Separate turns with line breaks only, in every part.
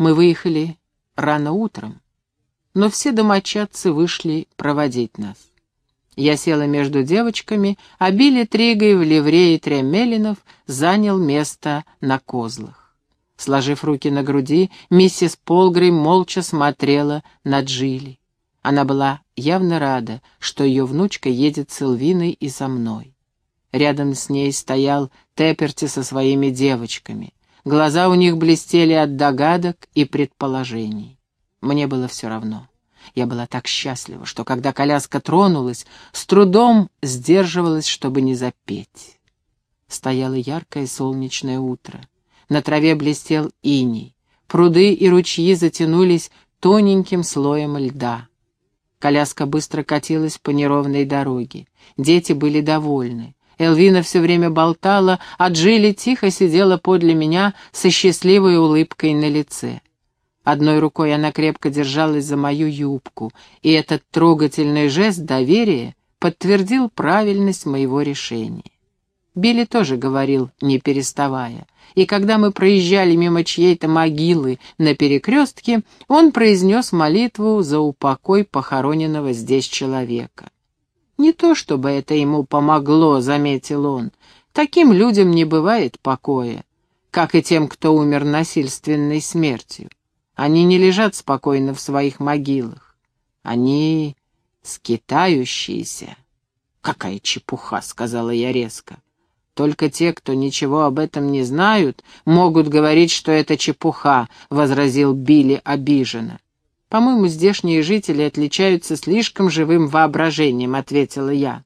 Мы выехали рано утром, но все домочадцы вышли проводить нас. Я села между девочками, а Билли Тригой в ливрее Тремелинов занял место на козлах. Сложив руки на груди, миссис Полгрей молча смотрела на Джилли. Она была явно рада, что ее внучка едет с Элвиной и со мной. Рядом с ней стоял Тепперти со своими девочками. Глаза у них блестели от догадок и предположений. Мне было все равно. Я была так счастлива, что когда коляска тронулась, с трудом сдерживалась, чтобы не запеть. Стояло яркое солнечное утро. На траве блестел иней. Пруды и ручьи затянулись тоненьким слоем льда. Коляска быстро катилась по неровной дороге. Дети были довольны. Элвина все время болтала, а Джилли тихо сидела подле меня со счастливой улыбкой на лице. Одной рукой она крепко держалась за мою юбку, и этот трогательный жест доверия подтвердил правильность моего решения. Билли тоже говорил, не переставая, и когда мы проезжали мимо чьей-то могилы на перекрестке, он произнес молитву за упокой похороненного здесь человека. Не то чтобы это ему помогло, заметил он, таким людям не бывает покоя, как и тем, кто умер насильственной смертью. Они не лежат спокойно в своих могилах. Они скитающиеся. «Какая чепуха!» — сказала я резко. «Только те, кто ничего об этом не знают, могут говорить, что это чепуха», — возразил Билли обиженно. «По-моему, здешние жители отличаются слишком живым воображением», — ответила я.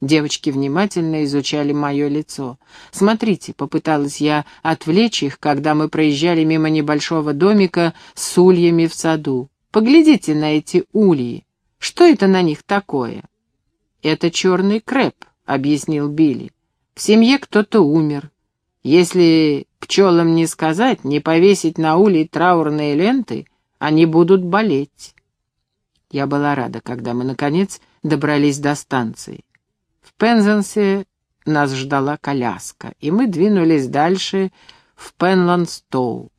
Девочки внимательно изучали мое лицо. «Смотрите», — попыталась я отвлечь их, когда мы проезжали мимо небольшого домика с ульями в саду. «Поглядите на эти ульи. Что это на них такое?» «Это черный крэп», — объяснил Билли. «В семье кто-то умер. Если пчелам не сказать, не повесить на улей траурные ленты, они будут болеть». Я была рада, когда мы, наконец, добрались до станции. В Пензенсе нас ждала коляска, и мы двинулись дальше в Пенландстоу.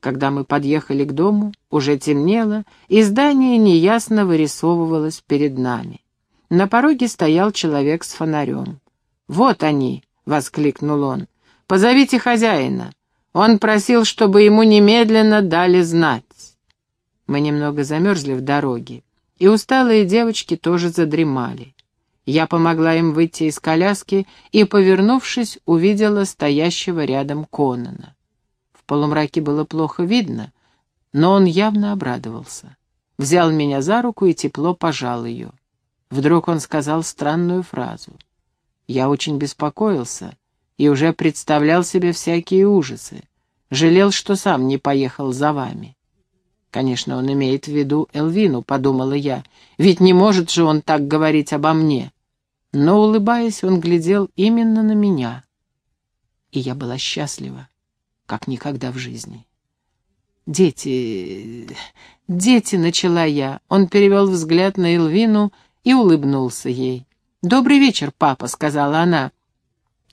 Когда мы подъехали к дому, уже темнело, и здание неясно вырисовывалось перед нами. На пороге стоял человек с фонарем. «Вот они!» — воскликнул он. «Позовите хозяина. Он просил, чтобы ему немедленно дали знать». Мы немного замерзли в дороге, и усталые девочки тоже задремали. Я помогла им выйти из коляски и, повернувшись, увидела стоящего рядом Конана. В полумраке было плохо видно, но он явно обрадовался. Взял меня за руку и тепло пожал ее. Вдруг он сказал странную фразу. Я очень беспокоился и уже представлял себе всякие ужасы. Жалел, что сам не поехал за вами. Конечно, он имеет в виду Элвину, подумала я, ведь не может же он так говорить обо мне. Но, улыбаясь, он глядел именно на меня. И я была счастлива, как никогда в жизни. «Дети... дети», — начала я. Он перевел взгляд на Элвину и улыбнулся ей. «Добрый вечер, папа», — сказала она.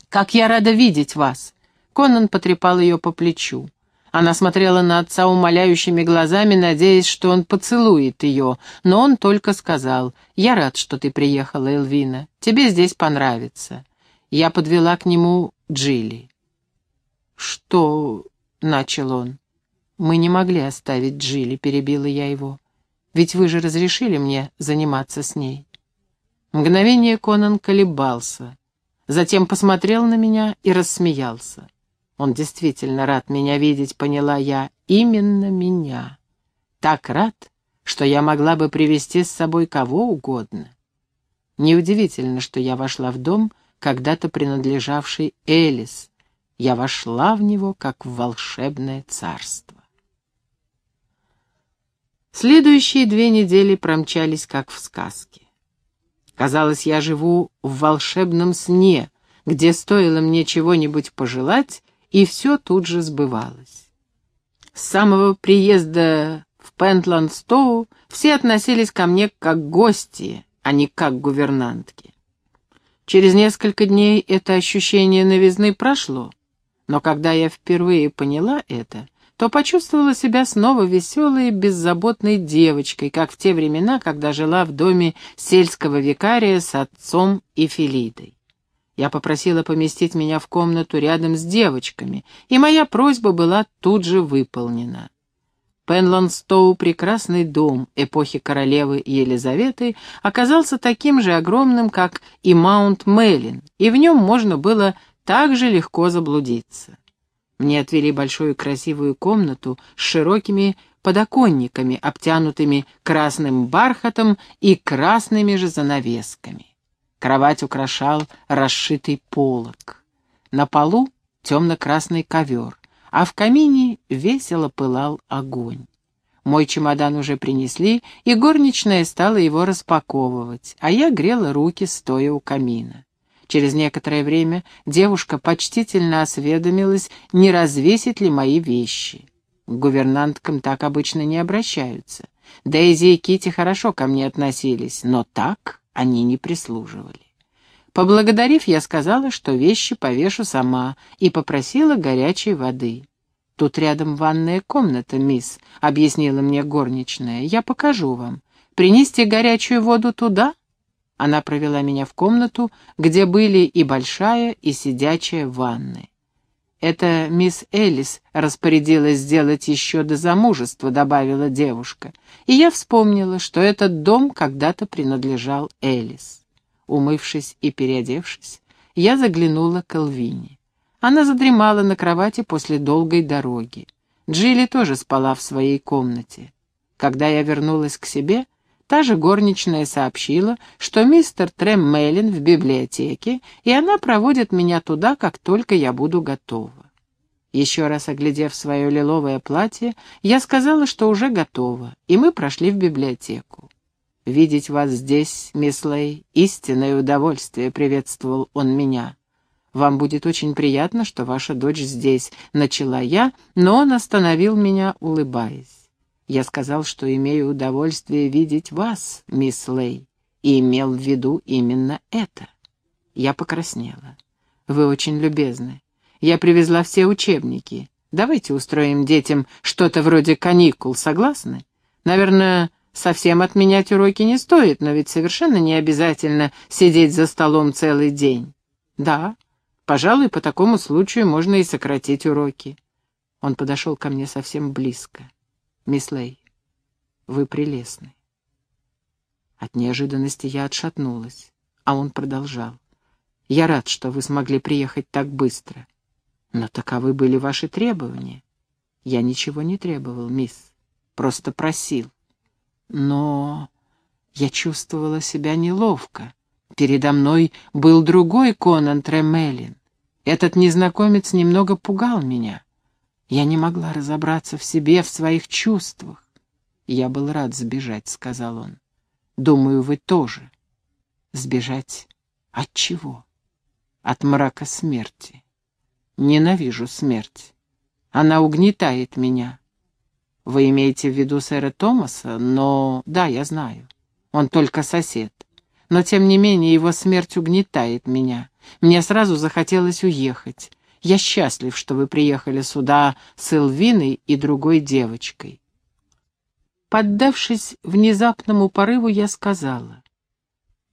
«Как я рада видеть вас!» Конан потрепал ее по плечу. Она смотрела на отца умоляющими глазами, надеясь, что он поцелует ее, но он только сказал, «Я рад, что ты приехала, Элвина. Тебе здесь понравится». Я подвела к нему Джилли. «Что?» — начал он. «Мы не могли оставить Джилли», — перебила я его. «Ведь вы же разрешили мне заниматься с ней». Мгновение Конан колебался, затем посмотрел на меня и рассмеялся. Он действительно рад меня видеть, поняла я, именно меня. Так рад, что я могла бы привести с собой кого угодно. Неудивительно, что я вошла в дом, когда-то принадлежавший Элис. Я вошла в него, как в волшебное царство. Следующие две недели промчались, как в сказке. Казалось, я живу в волшебном сне, где стоило мне чего-нибудь пожелать, и все тут же сбывалось. С самого приезда в Пентландстоу все относились ко мне как гости, а не как гувернантки. Через несколько дней это ощущение новизны прошло, но когда я впервые поняла это, то почувствовала себя снова веселой и беззаботной девочкой, как в те времена, когда жила в доме сельского викария с отцом и Филидой. Я попросила поместить меня в комнату рядом с девочками, и моя просьба была тут же выполнена. Пенлонстоу, прекрасный дом эпохи королевы Елизаветы, оказался таким же огромным, как и Маунт Меллин, и в нем можно было так же легко заблудиться. Мне отвели большую красивую комнату с широкими подоконниками, обтянутыми красным бархатом и красными же занавесками. Кровать украшал расшитый полог. На полу темно-красный ковер, а в камине весело пылал огонь. Мой чемодан уже принесли, и горничная стала его распаковывать, а я грела руки, стоя у камина. Через некоторое время девушка почтительно осведомилась, не развесить ли мои вещи. К гувернанткам так обычно не обращаются. Дейзи и Кити хорошо ко мне относились, но так они не прислуживали. Поблагодарив, я сказала, что вещи повешу сама, и попросила горячей воды. «Тут рядом ванная комната, мисс», — объяснила мне горничная. «Я покажу вам. Принести горячую воду туда?» Она провела меня в комнату, где были и большая, и сидячая ванны. «Это мисс Элис распорядилась сделать еще до замужества», — добавила девушка. И я вспомнила, что этот дом когда-то принадлежал Элис. Умывшись и переодевшись, я заглянула к Элвине. Она задремала на кровати после долгой дороги. Джилли тоже спала в своей комнате. Когда я вернулась к себе, Та же горничная сообщила, что мистер Трэм Мейлин в библиотеке, и она проводит меня туда, как только я буду готова. Еще раз оглядев свое лиловое платье, я сказала, что уже готова, и мы прошли в библиотеку. «Видеть вас здесь, мисс Лей, истинное удовольствие», — приветствовал он меня. «Вам будет очень приятно, что ваша дочь здесь», — начала я, но он остановил меня, улыбаясь. Я сказал, что имею удовольствие видеть вас, мисс Лей, и имел в виду именно это. Я покраснела. Вы очень любезны. Я привезла все учебники. Давайте устроим детям что-то вроде каникул, согласны? Наверное, совсем отменять уроки не стоит, но ведь совершенно не обязательно сидеть за столом целый день. Да, пожалуй, по такому случаю можно и сократить уроки. Он подошел ко мне совсем близко. Мисс Лей, вы прелестны. От неожиданности я отшатнулась, а он продолжал. Я рад, что вы смогли приехать так быстро. Но таковы были ваши требования. Я ничего не требовал, мисс, просто просил. Но я чувствовала себя неловко. Передо мной был другой Конан Тремелин. Этот незнакомец немного пугал меня. Я не могла разобраться в себе, в своих чувствах. Я был рад сбежать, — сказал он. Думаю, вы тоже. Сбежать от чего? От мрака смерти. Ненавижу смерть. Она угнетает меня. Вы имеете в виду сэра Томаса, но... Да, я знаю. Он только сосед. Но, тем не менее, его смерть угнетает меня. Мне сразу захотелось уехать. Я счастлив, что вы приехали сюда с Элвиной и другой девочкой. Поддавшись внезапному порыву, я сказала.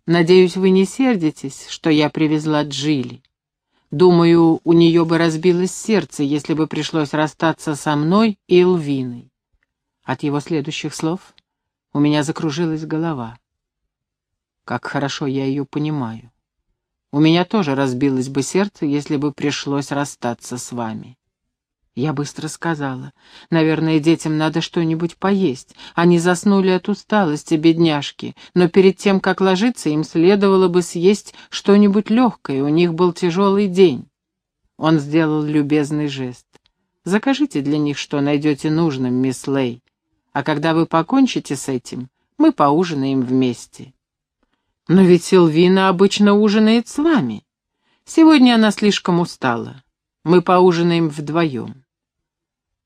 «Надеюсь, вы не сердитесь, что я привезла Джилли. Думаю, у нее бы разбилось сердце, если бы пришлось расстаться со мной и Элвиной». От его следующих слов у меня закружилась голова. Как хорошо я ее понимаю. У меня тоже разбилось бы сердце, если бы пришлось расстаться с вами. Я быстро сказала. Наверное, детям надо что-нибудь поесть. Они заснули от усталости, бедняжки. Но перед тем, как ложиться, им следовало бы съесть что-нибудь легкое. У них был тяжелый день. Он сделал любезный жест. Закажите для них, что найдете нужным, мисс Лей. А когда вы покончите с этим, мы поужинаем вместе. Но ведь Силвина обычно ужинает с вами. Сегодня она слишком устала. Мы поужинаем вдвоем.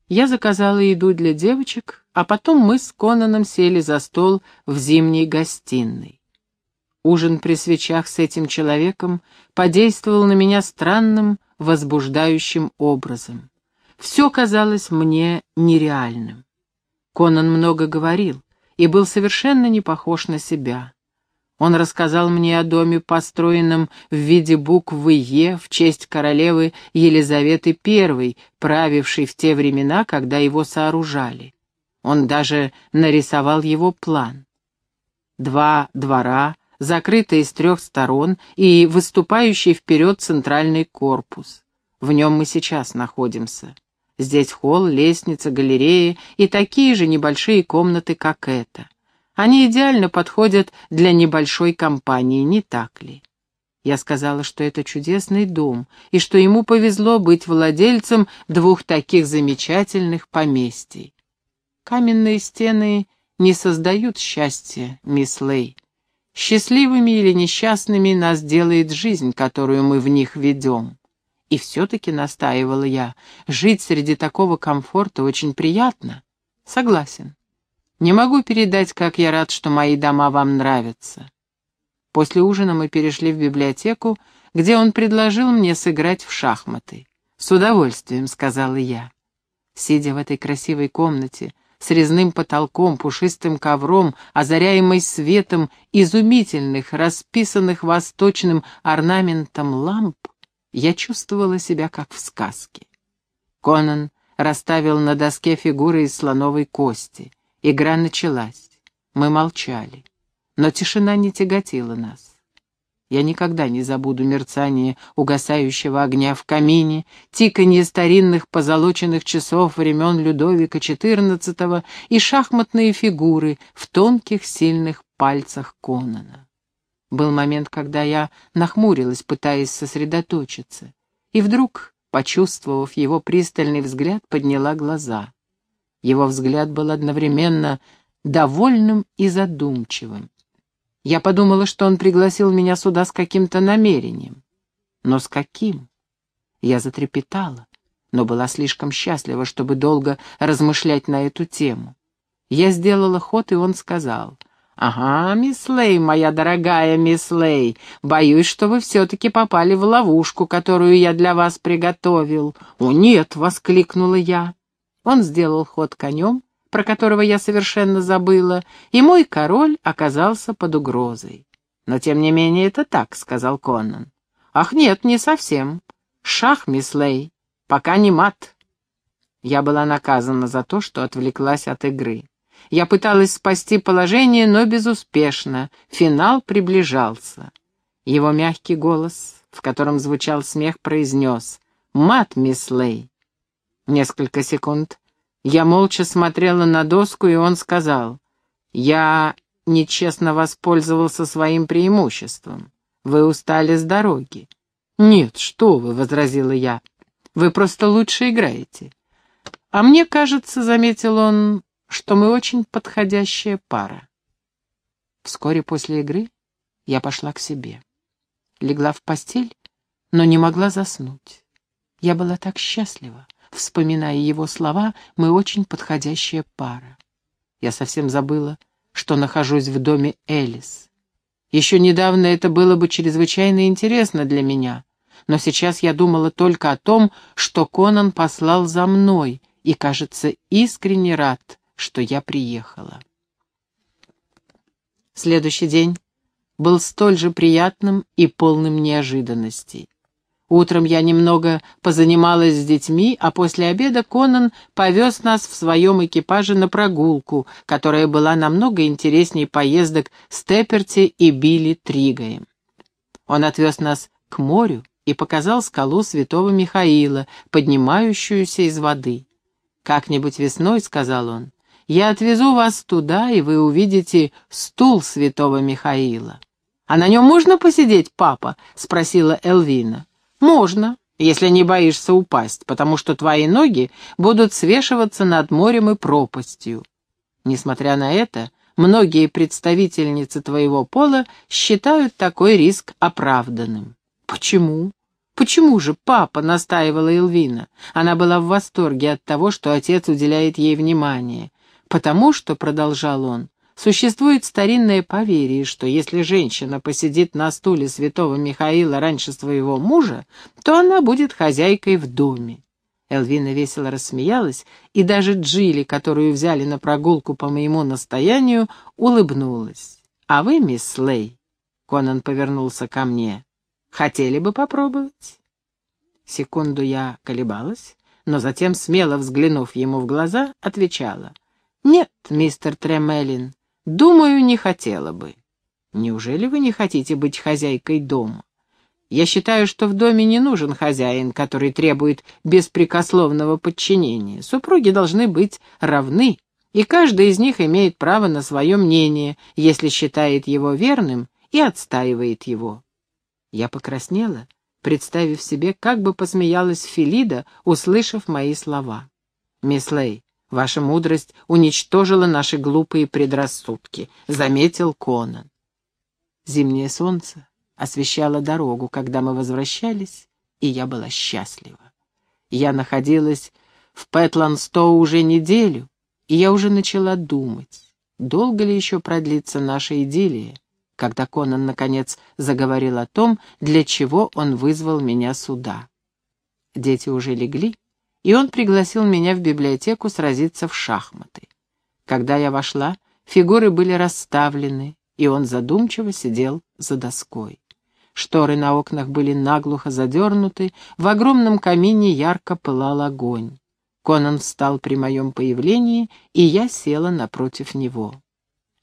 Я заказала еду для девочек, а потом мы с Конаном сели за стол в зимней гостиной. Ужин при свечах с этим человеком подействовал на меня странным, возбуждающим образом. Все казалось мне нереальным. Конан много говорил и был совершенно не похож на себя. Он рассказал мне о доме, построенном в виде буквы «Е» в честь королевы Елизаветы I, правившей в те времена, когда его сооружали. Он даже нарисовал его план. Два двора, закрытые с трех сторон и выступающий вперед центральный корпус. В нем мы сейчас находимся. Здесь холл, лестница, галерея и такие же небольшие комнаты, как эта. Они идеально подходят для небольшой компании, не так ли? Я сказала, что это чудесный дом, и что ему повезло быть владельцем двух таких замечательных поместий. Каменные стены не создают счастья, мисс Лей. Счастливыми или несчастными нас делает жизнь, которую мы в них ведем. И все-таки, настаивала я, жить среди такого комфорта очень приятно. Согласен. Не могу передать, как я рад, что мои дома вам нравятся. После ужина мы перешли в библиотеку, где он предложил мне сыграть в шахматы. «С удовольствием», — сказала я. Сидя в этой красивой комнате, с резным потолком, пушистым ковром, озаряемой светом изумительных, расписанных восточным орнаментом ламп, я чувствовала себя как в сказке. Конан расставил на доске фигуры из слоновой кости — Игра началась. Мы молчали. Но тишина не тяготила нас. Я никогда не забуду мерцание угасающего огня в камине, тиканье старинных позолоченных часов времен Людовика XIV и шахматные фигуры в тонких сильных пальцах Конана. Был момент, когда я нахмурилась, пытаясь сосредоточиться, и вдруг, почувствовав его пристальный взгляд, подняла глаза. Его взгляд был одновременно довольным и задумчивым. Я подумала, что он пригласил меня сюда с каким-то намерением. Но с каким? Я затрепетала, но была слишком счастлива, чтобы долго размышлять на эту тему. Я сделала ход, и он сказал, «Ага, мисс Лей, моя дорогая мисс Лей, боюсь, что вы все-таки попали в ловушку, которую я для вас приготовил». «О, нет!» — воскликнула я. Он сделал ход конем, про которого я совершенно забыла, и мой король оказался под угрозой. «Но тем не менее это так», — сказал Коннан. «Ах, нет, не совсем. Шах, мисс Лей, пока не мат». Я была наказана за то, что отвлеклась от игры. Я пыталась спасти положение, но безуспешно. Финал приближался. Его мягкий голос, в котором звучал смех, произнес «Мат, мисс Лей». Несколько секунд я молча смотрела на доску, и он сказал, «Я нечестно воспользовался своим преимуществом. Вы устали с дороги». «Нет, что вы», — возразила я, — «вы просто лучше играете». «А мне кажется», — заметил он, — «что мы очень подходящая пара». Вскоре после игры я пошла к себе. Легла в постель, но не могла заснуть. Я была так счастлива вспоминая его слова, мы очень подходящая пара. Я совсем забыла, что нахожусь в доме Элис. Еще недавно это было бы чрезвычайно интересно для меня, но сейчас я думала только о том, что Конан послал за мной и, кажется, искренне рад, что я приехала. Следующий день был столь же приятным и полным неожиданностей. Утром я немного позанималась с детьми, а после обеда Конан повез нас в своем экипаже на прогулку, которая была намного интереснее поездок с Тепперти и Билли Тригаем. Он отвез нас к морю и показал скалу святого Михаила, поднимающуюся из воды. «Как-нибудь весной», — сказал он, — «я отвезу вас туда, и вы увидите стул святого Михаила». «А на нем можно посидеть, папа?» — спросила Элвина. Можно, если не боишься упасть, потому что твои ноги будут свешиваться над морем и пропастью. Несмотря на это, многие представительницы твоего пола считают такой риск оправданным. Почему? «Почему же папа?» — настаивала Элвина. Она была в восторге от того, что отец уделяет ей внимание. «Потому что», — продолжал он, Существует старинное поверье, что если женщина посидит на стуле святого Михаила раньше своего мужа, то она будет хозяйкой в доме. Элвина весело рассмеялась, и даже Джилли, которую взяли на прогулку по моему настоянию, улыбнулась. «А вы, мисс Слей?» — Конан повернулся ко мне. «Хотели бы попробовать?» Секунду я колебалась, но затем, смело взглянув ему в глаза, отвечала. «Нет, мистер Тремелин, думаю, не хотела бы». «Неужели вы не хотите быть хозяйкой дома?» Я считаю, что в доме не нужен хозяин, который требует беспрекословного подчинения. Супруги должны быть равны, и каждый из них имеет право на свое мнение, если считает его верным и отстаивает его. Я покраснела, представив себе, как бы посмеялась Филида, услышав мои слова. «Мисс Лей, ваша мудрость уничтожила наши глупые предрассудки», — заметил Конан. Зимнее солнце освещала дорогу, когда мы возвращались, и я была счастлива. Я находилась в Пэтландстоу уже неделю, и я уже начала думать, долго ли еще продлится наша идиллия, когда Конан, наконец, заговорил о том, для чего он вызвал меня сюда. Дети уже легли, и он пригласил меня в библиотеку сразиться в шахматы. Когда я вошла, фигуры были расставлены, и он задумчиво сидел за доской. Шторы на окнах были наглухо задернуты, в огромном камине ярко пылал огонь. Конан встал при моем появлении, и я села напротив него.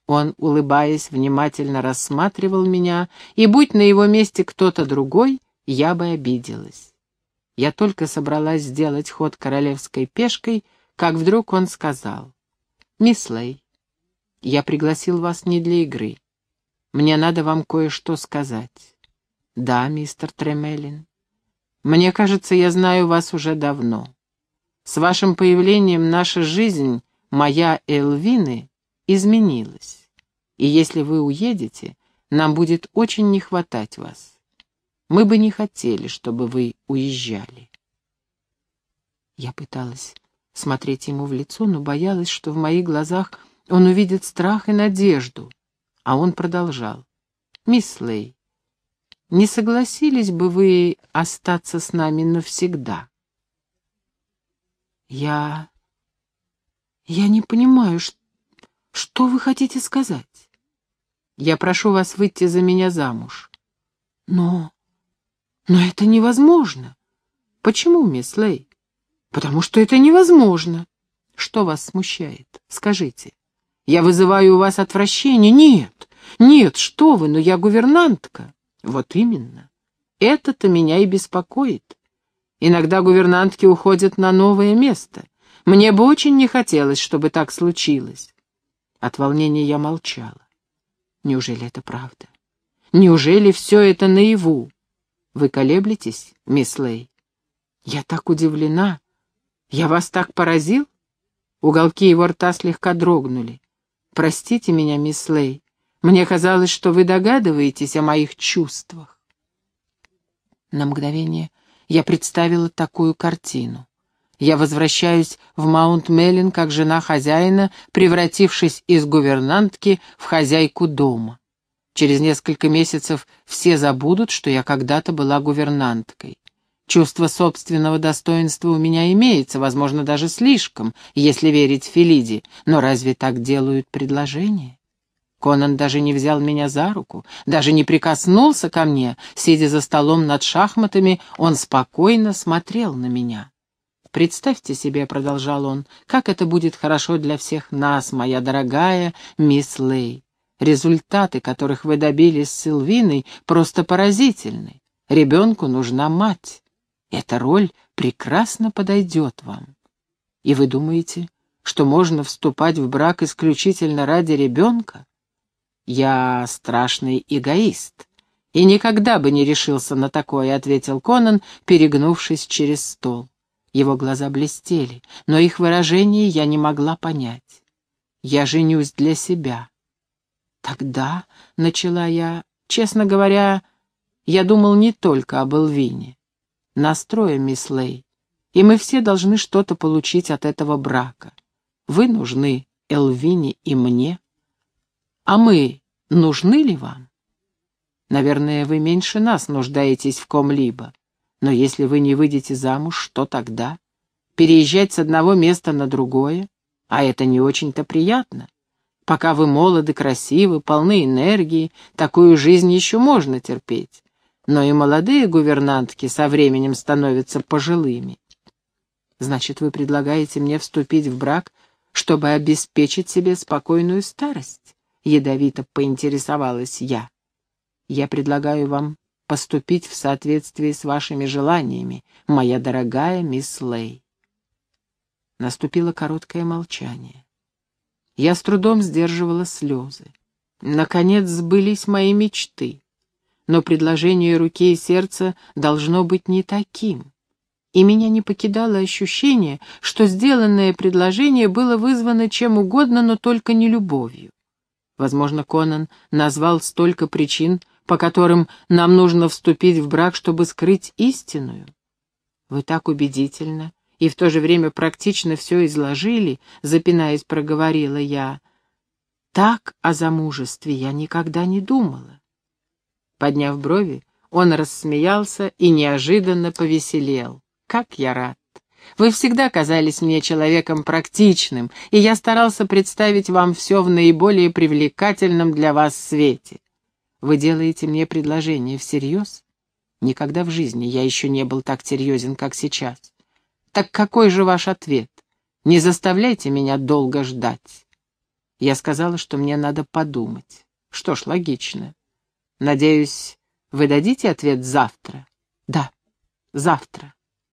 Он, улыбаясь, внимательно рассматривал меня, и будь на его месте кто-то другой, я бы обиделась. Я только собралась сделать ход королевской пешкой, как вдруг он сказал. «Мисс Лей, я пригласил вас не для игры. Мне надо вам кое-что сказать. «Да, мистер Тремелин. Мне кажется, я знаю вас уже давно. С вашим появлением наша жизнь, моя Элвины, изменилась. И если вы уедете, нам будет очень не хватать вас. Мы бы не хотели, чтобы вы уезжали». Я пыталась смотреть ему в лицо, но боялась, что в моих глазах он увидит страх и надежду. А он продолжал. «Мисс Лей, не согласились бы вы остаться с нами навсегда? Я... Я не понимаю, что вы хотите сказать? Я прошу вас выйти за меня замуж. Но... Но это невозможно. Почему, мисс Лей? Потому что это невозможно. Что вас смущает? Скажите. Я вызываю у вас отвращение? Нет, нет, что вы, но я гувернантка. Вот именно. Это-то меня и беспокоит. Иногда гувернантки уходят на новое место. Мне бы очень не хотелось, чтобы так случилось. От волнения я молчала. Неужели это правда? Неужели все это наяву? Вы колеблетесь, мисс Лей? Я так удивлена. Я вас так поразил? Уголки его рта слегка дрогнули. Простите меня, мисс Лей. Мне казалось, что вы догадываетесь о моих чувствах. На мгновение я представила такую картину. Я возвращаюсь в Маунт-Меллин как жена хозяина, превратившись из гувернантки в хозяйку дома. Через несколько месяцев все забудут, что я когда-то была гувернанткой. Чувство собственного достоинства у меня имеется, возможно, даже слишком, если верить Фелиде, но разве так делают предложения? Конан даже не взял меня за руку, даже не прикоснулся ко мне. Сидя за столом над шахматами, он спокойно смотрел на меня. «Представьте себе», — продолжал он, — «как это будет хорошо для всех нас, моя дорогая мисс Лей. Результаты, которых вы добились с Силвиной, просто поразительны. Ребенку нужна мать. Эта роль прекрасно подойдет вам. И вы думаете, что можно вступать в брак исключительно ради ребенка? «Я страшный эгоист и никогда бы не решился на такое», — ответил Конан, перегнувшись через стол. Его глаза блестели, но их выражение я не могла понять. «Я женюсь для себя». «Тогда», — начала я, — «честно говоря, я думал не только об Элвине. Настроем, мисс Лей, и мы все должны что-то получить от этого брака. Вы нужны Элвине и мне, а мы нужны ли вам? Наверное, вы меньше нас нуждаетесь в ком-либо. Но если вы не выйдете замуж, что тогда? переезжать с одного места на другое, а это не очень-то приятно. Пока вы молоды, красивы, полны энергии, такую жизнь еще можно терпеть. Но и молодые гувернантки со временем становятся пожилыми. Значит, вы предлагаете мне вступить в брак, чтобы обеспечить себе спокойную старость? Ядовито поинтересовалась я. Я предлагаю вам поступить в соответствии с вашими желаниями, моя дорогая мисс Лей. Наступило короткое молчание. Я с трудом сдерживала слезы. Наконец сбылись мои мечты. Но предложение руки и сердца должно быть не таким. И меня не покидало ощущение, что сделанное предложение было вызвано чем угодно, но только не любовью. Возможно, Конан назвал столько причин, по которым нам нужно вступить в брак, чтобы скрыть истинную. Вы так убедительно и в то же время практично все изложили, запинаясь, проговорила я. Так о замужестве я никогда не думала. Подняв брови, он рассмеялся и неожиданно повеселел. Как я рад! Вы всегда казались мне человеком практичным, и я старался представить вам все в наиболее привлекательном для вас свете. Вы делаете мне предложение всерьез? Никогда в жизни я еще не был так серьезен, как сейчас. Так какой же ваш ответ? Не заставляйте меня долго ждать. Я сказала, что мне надо подумать. Что ж, логично. Надеюсь, вы дадите ответ завтра? Да, завтра.